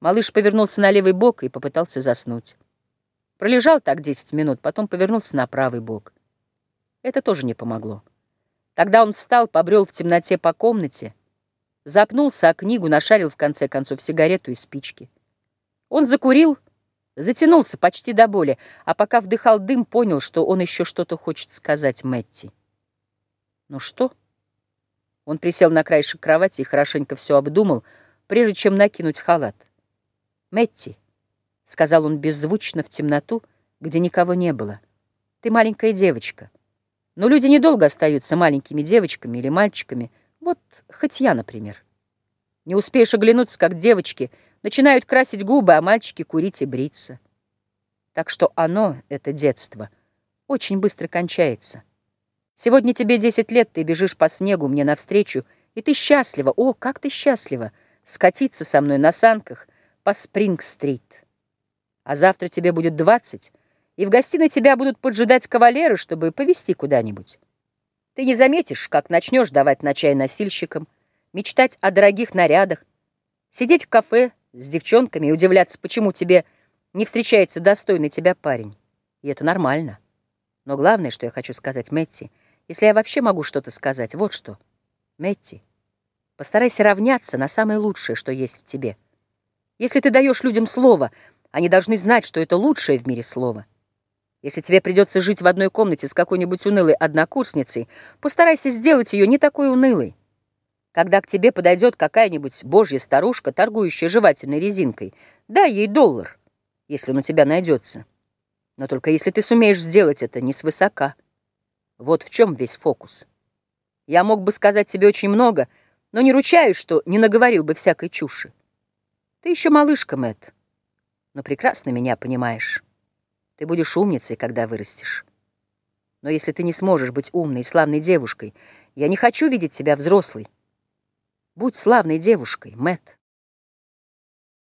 Малыш повернулся на левый бок и попытался заснуть. Пролежал так десять минут, потом повернулся на правый бок. Это тоже не помогло. Тогда он встал, побрел в темноте по комнате, запнулся о книгу, нашарил в конце концов сигарету и спички. Он закурил, затянулся почти до боли, а пока вдыхал дым, понял, что он еще что-то хочет сказать Мэтти. «Ну что?» Он присел на краешек кровати и хорошенько все обдумал, прежде чем накинуть халат. «Мэтти», — сказал он беззвучно в темноту, где никого не было, — «ты маленькая девочка. Но люди недолго остаются маленькими девочками или мальчиками, вот хоть я, например. Не успеешь оглянуться, как девочки начинают красить губы, а мальчики курить и бриться. Так что оно, это детство, очень быстро кончается. Сегодня тебе десять лет, ты бежишь по снегу мне навстречу, и ты счастлива, о, как ты счастлива, скатиться со мной на санках — по Спринг-стрит. А завтра тебе будет двадцать, и в гостиной тебя будут поджидать кавалеры, чтобы повезти куда-нибудь. Ты не заметишь, как начнешь давать на чай носильщикам, мечтать о дорогих нарядах, сидеть в кафе с девчонками и удивляться, почему тебе не встречается достойный тебя парень. И это нормально. Но главное, что я хочу сказать, Мэтти, если я вообще могу что-то сказать, вот что. Мэтти, постарайся равняться на самое лучшее, что есть в тебе — если ты даешь людям слово, они должны знать, что это лучшее в мире слово. Если тебе придется жить в одной комнате с какой-нибудь унылой однокурсницей, постарайся сделать ее не такой унылой. Когда к тебе подойдет какая-нибудь божья старушка, торгующая жевательной резинкой, дай ей доллар, если он у тебя найдется. Но только если ты сумеешь сделать это не свысока. Вот в чем весь фокус. Я мог бы сказать тебе очень много, но не ручаюсь, что не наговорил бы всякой чуши. Ты еще малышка, Мэтт, но прекрасно меня понимаешь. Ты будешь умницей, когда вырастешь. Но если ты не сможешь быть умной и славной девушкой, я не хочу видеть тебя взрослой. Будь славной девушкой, Мэтт.